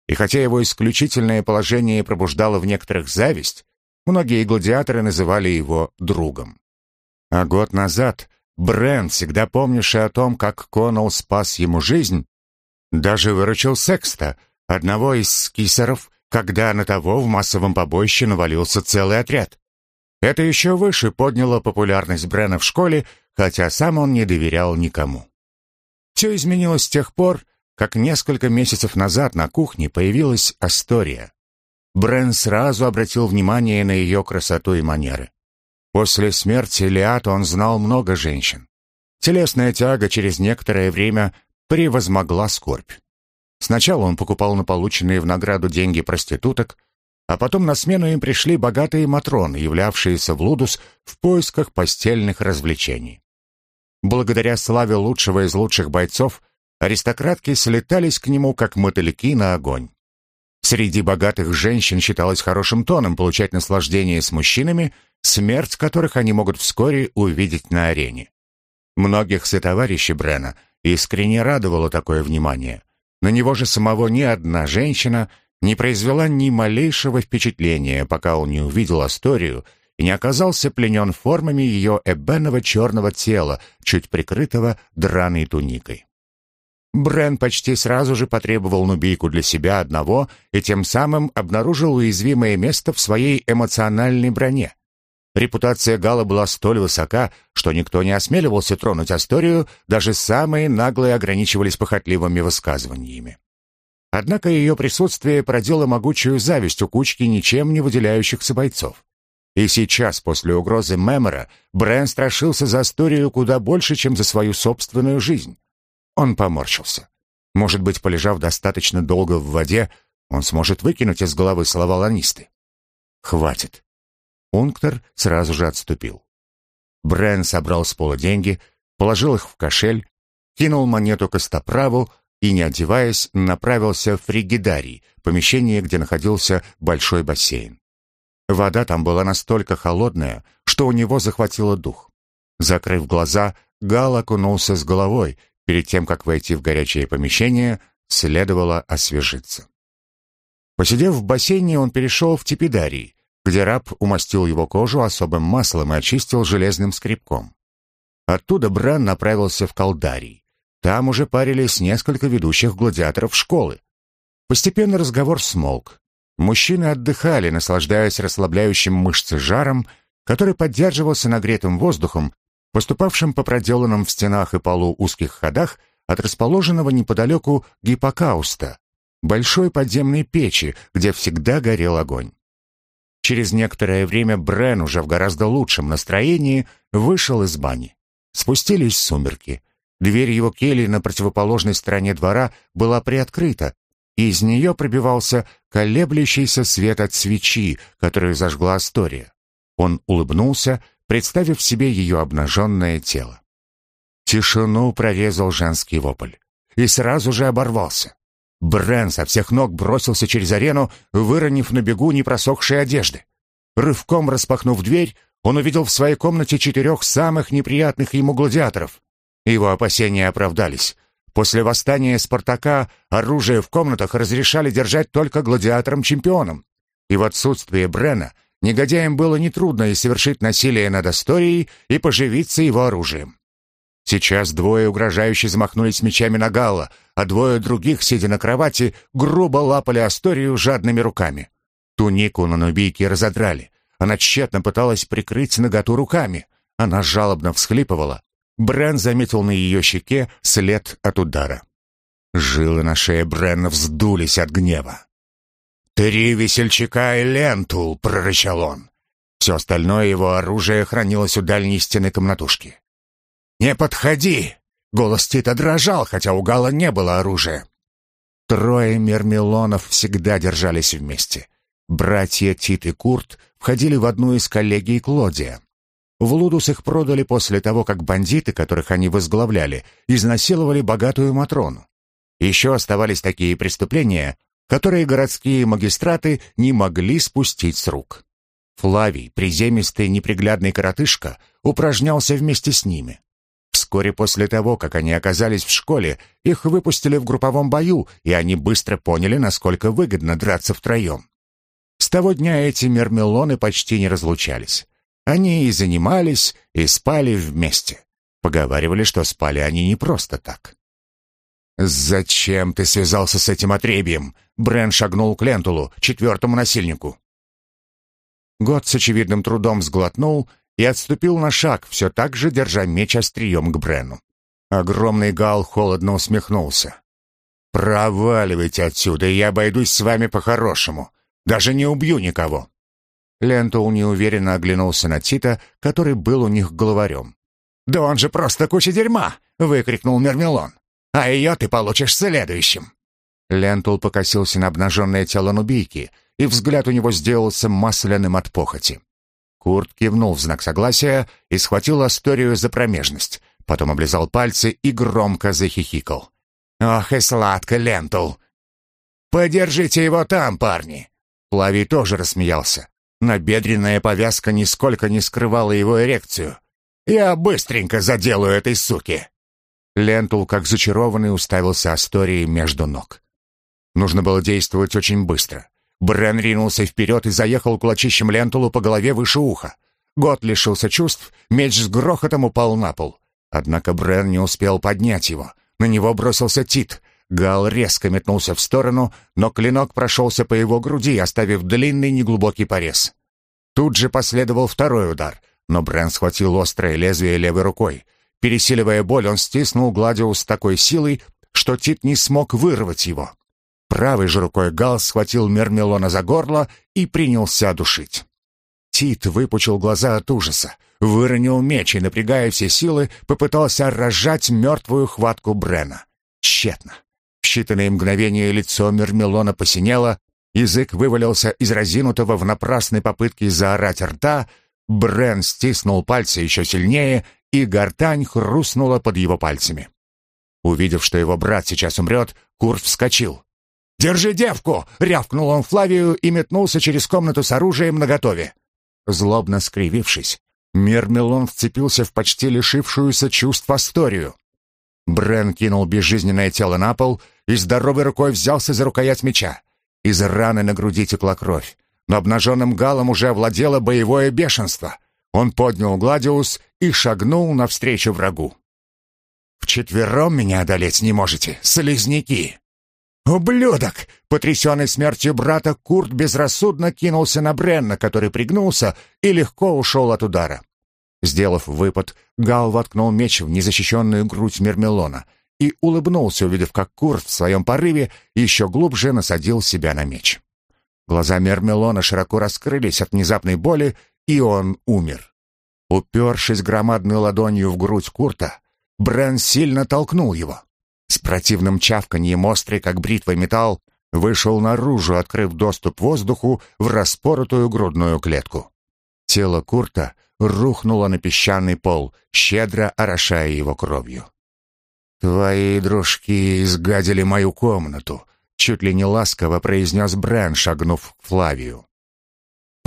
И хотя его исключительное положение пробуждало в некоторых зависть, многие гладиаторы называли его другом. А год назад Брент, всегда помнивший о том, как Коннелл спас ему жизнь, даже выручил Секста, одного из кисаров, когда на того в массовом побоище навалился целый отряд. Это еще выше подняло популярность Брена в школе, хотя сам он не доверял никому. Все изменилось с тех пор, как несколько месяцев назад на кухне появилась Астория. Брен сразу обратил внимание на ее красоту и манеры. После смерти Лиат он знал много женщин. Телесная тяга через некоторое время превозмогла скорбь. Сначала он покупал на полученные в награду деньги проституток, а потом на смену им пришли богатые матроны, являвшиеся в Лудус в поисках постельных развлечений. Благодаря славе лучшего из лучших бойцов, аристократки слетались к нему, как мотыльки на огонь. Среди богатых женщин считалось хорошим тоном получать наслаждение с мужчинами, смерть которых они могут вскоре увидеть на арене. Многих сотоварищей Брена искренне радовало такое внимание. На него же самого ни одна женщина не произвела ни малейшего впечатления, пока он не увидел Асторию и не оказался пленен формами ее эбенового черного тела, чуть прикрытого драной туникой. Брен почти сразу же потребовал нубийку для себя одного и тем самым обнаружил уязвимое место в своей эмоциональной броне. Репутация Гала была столь высока, что никто не осмеливался тронуть Асторию, даже самые наглые ограничивались похотливыми высказываниями. Однако ее присутствие продело могучую зависть у кучки ничем не выделяющихся бойцов. И сейчас, после угрозы Мемора, Брэн страшился за Асторию куда больше, чем за свою собственную жизнь. Он поморщился. Может быть, полежав достаточно долго в воде, он сможет выкинуть из головы слова ланисты. Хватит. Унктор сразу же отступил. Брэн собрал с пола деньги, положил их в кошель, кинул монету костоправу и, не одеваясь, направился в фригидарий, помещение, где находился большой бассейн. Вода там была настолько холодная, что у него захватило дух. Закрыв глаза, Гал окунулся с головой Перед тем, как войти в горячее помещение, следовало освежиться. Посидев в бассейне, он перешел в тепидарий, где раб умастил его кожу особым маслом и очистил железным скребком. Оттуда Бран направился в колдарий. Там уже парились несколько ведущих гладиаторов школы. Постепенно разговор смолк. Мужчины отдыхали, наслаждаясь расслабляющим мышцы жаром, который поддерживался нагретым воздухом поступавшим по проделанным в стенах и полу узких ходах от расположенного неподалеку гиппокауста, большой подземной печи, где всегда горел огонь. Через некоторое время Брен уже в гораздо лучшем настроении вышел из бани. Спустились сумерки. Дверь его кельи на противоположной стороне двора была приоткрыта, и из нее пробивался колеблющийся свет от свечи, которую зажгла Астория. Он улыбнулся представив себе ее обнаженное тело. Тишину прорезал женский вопль и сразу же оборвался. Брен со всех ног бросился через арену, выронив на бегу непросохшие одежды. Рывком распахнув дверь, он увидел в своей комнате четырех самых неприятных ему гладиаторов. Его опасения оправдались. После восстания Спартака оружие в комнатах разрешали держать только гладиаторам-чемпионам. И в отсутствие Брена негодяям было нетрудно и совершить насилие над Асторией и поживиться его оружием. Сейчас двое угрожающе замахнулись мечами на Галла, а двое других, сидя на кровати, грубо лапали Асторию жадными руками. Тунику на нубийке разодрали. Она тщетно пыталась прикрыть наготу руками. Она жалобно всхлипывала. Брен заметил на ее щеке след от удара. Жилы на шее Брена вздулись от гнева. «Три весельчака и ленту!» — прорычал он. Все остальное его оружие хранилось у дальней стены комнатушки. «Не подходи!» Голос Тита дрожал, хотя у Гала не было оружия. Трое мермелонов всегда держались вместе. Братья Тит и Курт входили в одну из коллегий Клодия. В Лудус их продали после того, как бандиты, которых они возглавляли, изнасиловали богатую Матрону. Еще оставались такие преступления, которые городские магистраты не могли спустить с рук. Флавий, приземистый неприглядный коротышка, упражнялся вместе с ними. Вскоре после того, как они оказались в школе, их выпустили в групповом бою, и они быстро поняли, насколько выгодно драться втроем. С того дня эти мермелоны почти не разлучались. Они и занимались, и спали вместе. Поговаривали, что спали они не просто так. «Зачем ты связался с этим отребием?» Брен шагнул к Лентулу, четвертому насильнику. Гот с очевидным трудом сглотнул и отступил на шаг, все так же держа меч острием к Брену. Огромный галл холодно усмехнулся. «Проваливайте отсюда, и я обойдусь с вами по-хорошему. Даже не убью никого». Лентул неуверенно оглянулся на Тита, который был у них главарем. «Да он же просто куча дерьма!» — выкрикнул мирмиллон. «А ее ты получишь следующим!» Лентул покосился на обнаженное тело Нубийки, и взгляд у него сделался масляным от похоти. Курт кивнул в знак согласия и схватил Асторию за промежность, потом облизал пальцы и громко захихикал. «Ох и сладко, Лентул!» «Подержите его там, парни!» Флавий тоже рассмеялся. Набедренная повязка нисколько не скрывала его эрекцию. «Я быстренько заделаю этой суки!» Лентул, как зачарованный, уставился Астории между ног. Нужно было действовать очень быстро. Брен ринулся вперед и заехал кулачищем Лентулу по голове выше уха. Гот лишился чувств, меч с грохотом упал на пол. Однако Брен не успел поднять его. На него бросился Тит. Галл резко метнулся в сторону, но клинок прошелся по его груди, оставив длинный неглубокий порез. Тут же последовал второй удар, но Брен схватил острое лезвие левой рукой. Пересиливая боль, он стиснул Гладиус такой силой, что Тит не смог вырвать его. Правой же рукой Гал схватил Мермелона за горло и принялся душить. Тит выпучил глаза от ужаса, выронил меч и, напрягая все силы, попытался разжать мертвую хватку Брена. Тщетно. В считанные мгновения лицо Мермелона посинело, язык вывалился из разинутого в напрасной попытке заорать рта, Брен стиснул пальцы еще сильнее, и гортань хрустнула под его пальцами. Увидев, что его брат сейчас умрет, Курт вскочил. «Держи девку!» — рявкнул он Флавию и метнулся через комнату с оружием наготове. Злобно скривившись, Мермелон вцепился в почти лишившуюся чувств Асторию. Брен кинул безжизненное тело на пол и здоровой рукой взялся за рукоять меча. Из раны на груди текла кровь, но обнаженным галом уже овладело боевое бешенство. Он поднял Гладиус и шагнул навстречу врагу. «Вчетвером меня одолеть не можете, слизняки!» «Ублюдок!» Потрясенный смертью брата, Курт безрассудно кинулся на Бренна, который пригнулся и легко ушел от удара. Сделав выпад, Гал воткнул меч в незащищенную грудь Мермелона и улыбнулся, увидев, как Курт в своем порыве еще глубже насадил себя на меч. Глаза Мермелона широко раскрылись от внезапной боли, и он умер. Упершись громадной ладонью в грудь Курта, Брен сильно толкнул его. С противным чавканьем острый, как бритва металл, вышел наружу, открыв доступ воздуху в распоротую грудную клетку. Тело Курта рухнуло на песчаный пол, щедро орошая его кровью. «Твои дружки изгадили мою комнату», — чуть ли не ласково произнес Брэн, шагнув к Флавию.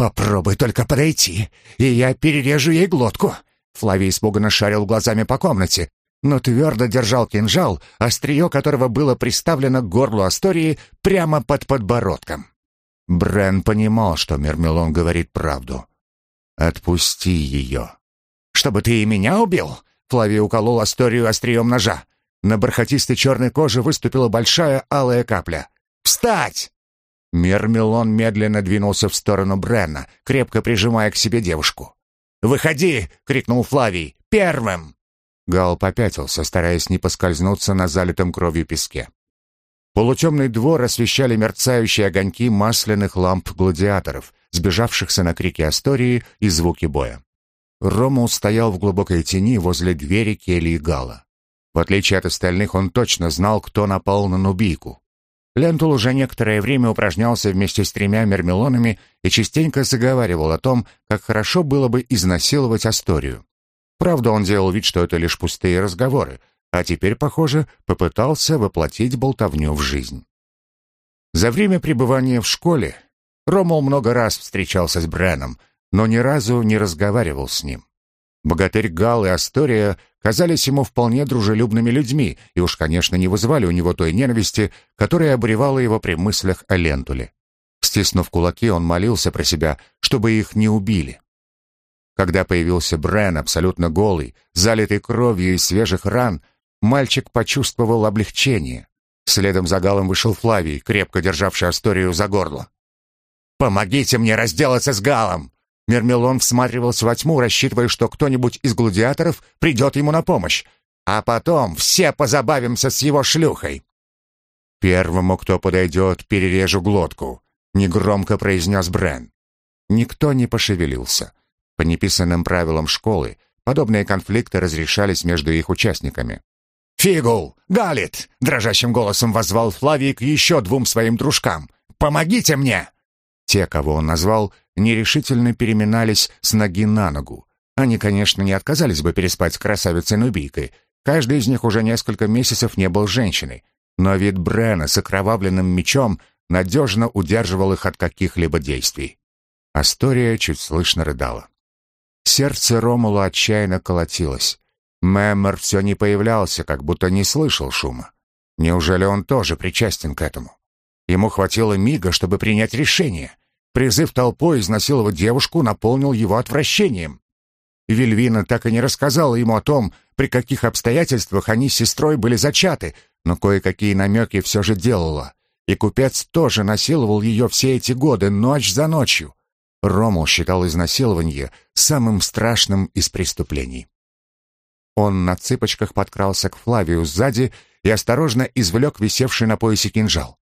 «Попробуй только подойти, и я перережу ей глотку». Флавий испуганно шарил глазами по комнате, но твердо держал кинжал, острие которого было приставлено к горлу Астории прямо под подбородком. Брен понимал, что Мермелон говорит правду. «Отпусти ее». «Чтобы ты и меня убил?» Флавий уколол Асторию острием ножа. На бархатистой черной коже выступила большая алая капля. «Встать!» Мермелон медленно двинулся в сторону Брена, крепко прижимая к себе девушку. «Выходи!» — крикнул Флавий. «Первым!» Гал попятился, стараясь не поскользнуться на залитом кровью песке. Полутемный двор освещали мерцающие огоньки масляных ламп гладиаторов, сбежавшихся на крики Астории и звуки боя. Ромул стоял в глубокой тени возле двери кельи Гала. В отличие от остальных, он точно знал, кто напал на Нубийку. Лентул уже некоторое время упражнялся вместе с тремя мермелонами и частенько заговаривал о том, как хорошо было бы изнасиловать Асторию. Правда, он делал вид, что это лишь пустые разговоры, а теперь, похоже, попытался воплотить болтовню в жизнь. За время пребывания в школе Ромул много раз встречался с Бреном, но ни разу не разговаривал с ним. Богатырь Гал и Астория казались ему вполне дружелюбными людьми и уж, конечно, не вызывали у него той ненависти, которая обуревала его при мыслях о Лентуле. Стиснув кулаки, он молился про себя, чтобы их не убили. Когда появился Брен, абсолютно голый, залитый кровью из свежих ран, мальчик почувствовал облегчение. Следом за Галом вышел Флавий, крепко державший Асторию за горло. «Помогите мне разделаться с Галом!» Мермелон всматривался во тьму, рассчитывая, что кто-нибудь из гладиаторов придет ему на помощь. А потом все позабавимся с его шлюхой. «Первому, кто подойдет, перережу глотку», — негромко произнес Брен. Никто не пошевелился. По неписанным правилам школы, Подобные конфликты разрешались между их участниками. «Фигул! Галит!» — дрожащим голосом возвал Флавий к еще двум своим дружкам. «Помогите мне!» Те, кого он назвал, нерешительно переминались с ноги на ногу. Они, конечно, не отказались бы переспать с красавицей-нубийкой. Каждый из них уже несколько месяцев не был женщиной. Но вид Брена с окровавленным мечом надежно удерживал их от каких-либо действий. Астория чуть слышно рыдала. Сердце Ромула отчаянно колотилось. Мэммер все не появлялся, как будто не слышал шума. Неужели он тоже причастен к этому? Ему хватило мига, чтобы принять решение. Призыв толпой изнасиловать девушку наполнил его отвращением. Вильвина так и не рассказала ему о том, при каких обстоятельствах они с сестрой были зачаты, но кое-какие намеки все же делала. И купец тоже насиловал ее все эти годы, ночь за ночью. Ромул считал изнасилование самым страшным из преступлений. Он на цыпочках подкрался к Флавию сзади и осторожно извлек висевший на поясе кинжал.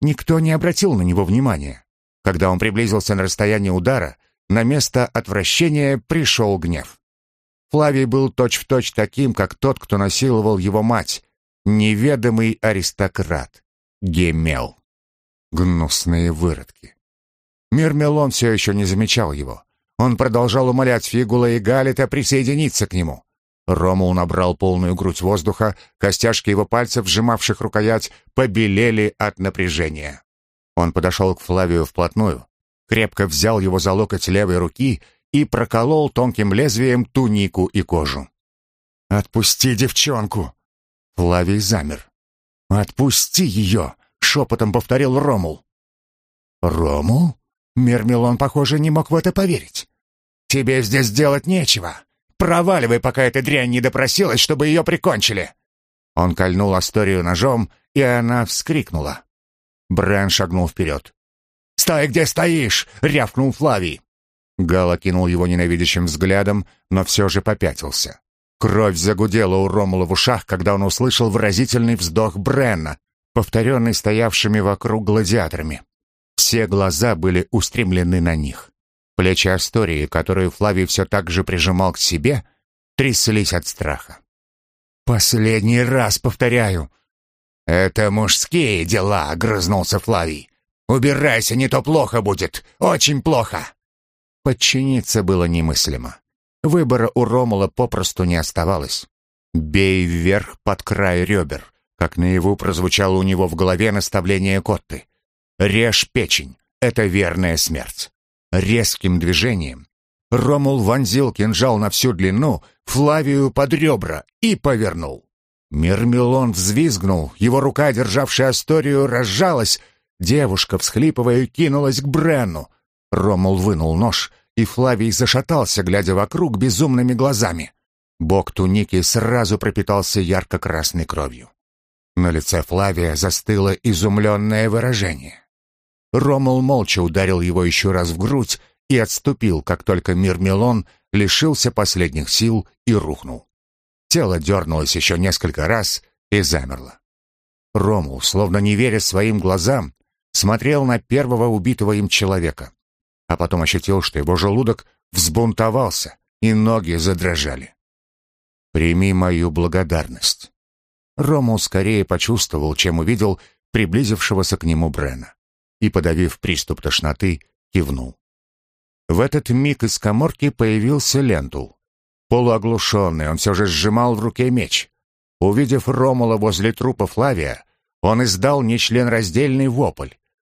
Никто не обратил на него внимания. Когда он приблизился на расстояние удара, на место отвращения пришел гнев. Флавий был точь-в-точь точь таким, как тот, кто насиловал его мать, неведомый аристократ, Гемел. Гнусные выродки. Мирмелон все еще не замечал его. Он продолжал умолять Фигула и Галита присоединиться к нему. Ромул набрал полную грудь воздуха, костяшки его пальцев, сжимавших рукоять, побелели от напряжения. Он подошел к Флавию вплотную, крепко взял его за локоть левой руки и проколол тонким лезвием тунику и кожу. «Отпусти девчонку!» Флавий замер. «Отпусти ее!» — шепотом повторил Ромул. «Ромул?» Мермелон, похоже, не мог в это поверить. «Тебе здесь делать нечего. Проваливай, пока эта дрянь не допросилась, чтобы ее прикончили!» Он кольнул Асторию ножом, и она вскрикнула. Брэн шагнул вперед. «Стой, где стоишь!» — рявкнул Флавий. Гал окинул его ненавидящим взглядом, но все же попятился. Кровь загудела у Ромула в ушах, когда он услышал выразительный вздох Бренна, повторенный стоявшими вокруг гладиаторами. Все глаза были устремлены на них. Плечи Астории, которую Флавий все так же прижимал к себе, тряслись от страха. «Последний раз повторяю!» «Это мужские дела», — грызнулся Флавий. «Убирайся, не то плохо будет, очень плохо!» Подчиниться было немыслимо. Выбора у Ромула попросту не оставалось. «Бей вверх под край ребер», как наяву прозвучало у него в голове наставление Котты. «Режь печень, это верная смерть». Резким движением Ромул вонзил кинжал на всю длину Флавию под ребра и повернул. Мирмелон взвизгнул, его рука, державшая Асторию, разжалась. Девушка, всхлипывая, кинулась к Бренну. Ромул вынул нож, и Флавий зашатался, глядя вокруг безумными глазами. Бок туники сразу пропитался ярко-красной кровью. На лице Флавия застыло изумленное выражение. Ромул молча ударил его еще раз в грудь и отступил, как только Мирмелон лишился последних сил и рухнул. Тело дернулось еще несколько раз и замерло. Ромул, словно не веря своим глазам, смотрел на первого убитого им человека, а потом ощутил, что его желудок взбунтовался, и ноги задрожали. «Прими мою благодарность». Ромул скорее почувствовал, чем увидел приблизившегося к нему Брена, и, подавив приступ тошноты, кивнул. В этот миг из коморки появился Лентул. Полуоглушенный, он все же сжимал в руке меч. Увидев Ромула возле трупа Флавия, он издал нечленораздельный вопль.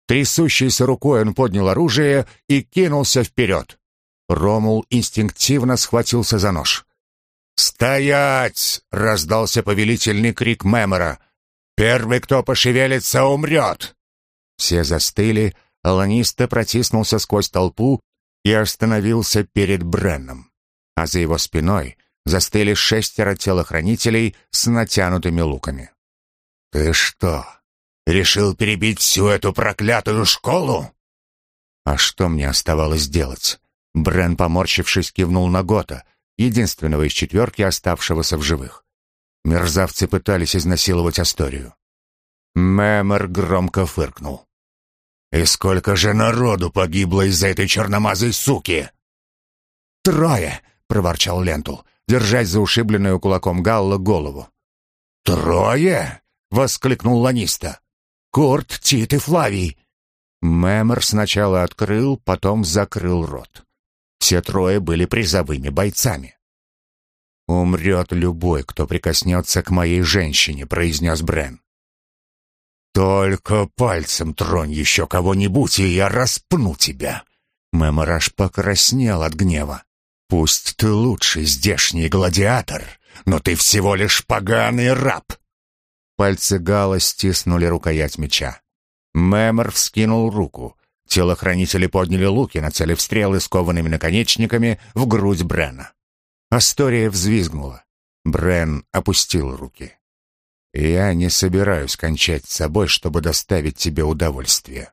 Трясущейся рукой он поднял оружие и кинулся вперед. Ромул инстинктивно схватился за нож. «Стоять!» — раздался повелительный крик Мемора. «Первый, кто пошевелится, умрет!» Все застыли, Аланиста протиснулся сквозь толпу и остановился перед Бренном а за его спиной застыли шестеро телохранителей с натянутыми луками. «Ты что, решил перебить всю эту проклятую школу?» «А что мне оставалось делать?» Брен, поморщившись, кивнул на Гота, единственного из четверки, оставшегося в живых. Мерзавцы пытались изнасиловать Асторию. Мэмор громко фыркнул. «И сколько же народу погибло из-за этой черномазой суки?» «Трое!» — проворчал Лентул. держась за ушибленную кулаком Галла голову. «Трое?» — воскликнул Ланиста. «Курт, Тит и Флавий!» Мемор сначала открыл, потом закрыл рот. Все трое были призовыми бойцами. «Умрет любой, кто прикоснется к моей женщине», — произнес Брен. «Только пальцем тронь еще кого-нибудь, и я распну тебя!» Мэмораж покраснел от гнева. «Пусть ты лучший здешний гладиатор, но ты всего лишь поганый раб!» Пальцы Гала стиснули рукоять меча. Мэмор вскинул руку. Телохранители подняли луки, нацелив стрелы с коваными наконечниками в грудь Брена. Астория взвизгнула. Брен опустил руки. «Я не собираюсь кончать с собой, чтобы доставить тебе удовольствие».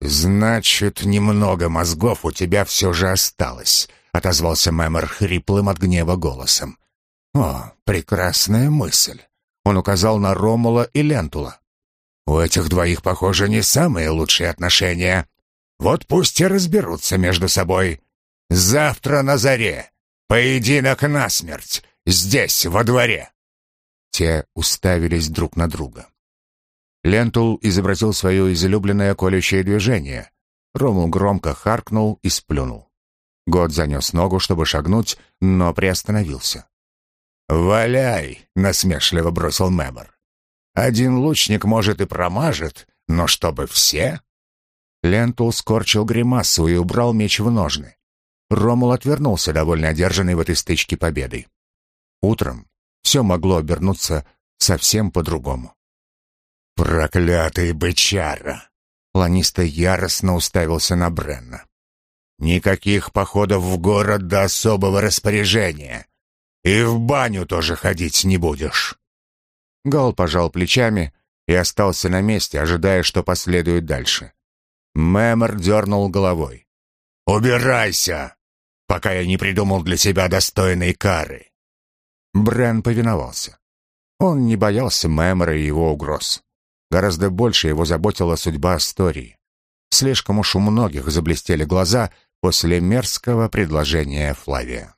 «Значит, немного мозгов у тебя все же осталось», — отозвался Мэмор хриплым от гнева голосом. «О, прекрасная мысль!» Он указал на Ромула и Лентула. «У этих двоих, похоже, не самые лучшие отношения. Вот пусть и разберутся между собой. Завтра на заре Поединок насмерть! Здесь, во дворе!» Те уставились друг на друга. Лентул изобразил свое излюбленное колющее движение. Ромул громко харкнул и сплюнул. Год занес ногу, чтобы шагнуть, но приостановился. «Валяй!» — насмешливо бросил Мемор. «Один лучник, может, и промажет, но чтобы все...» Лентул скорчил гримасу и убрал меч в ножны. Ромул отвернулся, довольно одержанный в этой стычке победой. Утром все могло обернуться совсем по-другому. «Проклятый бычара!» Ланиста яростно уставился на Бренна. «Никаких походов в город до особого распоряжения. И в баню тоже ходить не будешь». Гал пожал плечами и остался на месте, ожидая, что последует дальше. Мэмор дернул головой. «Убирайся! пока я не придумал для себя достойной кары». Брен повиновался. Он не боялся Мэмора и его угроз. Гораздо больше его заботила судьба Астории. Слишком уж у многих заблестели глаза после мерзкого предложения Флавия.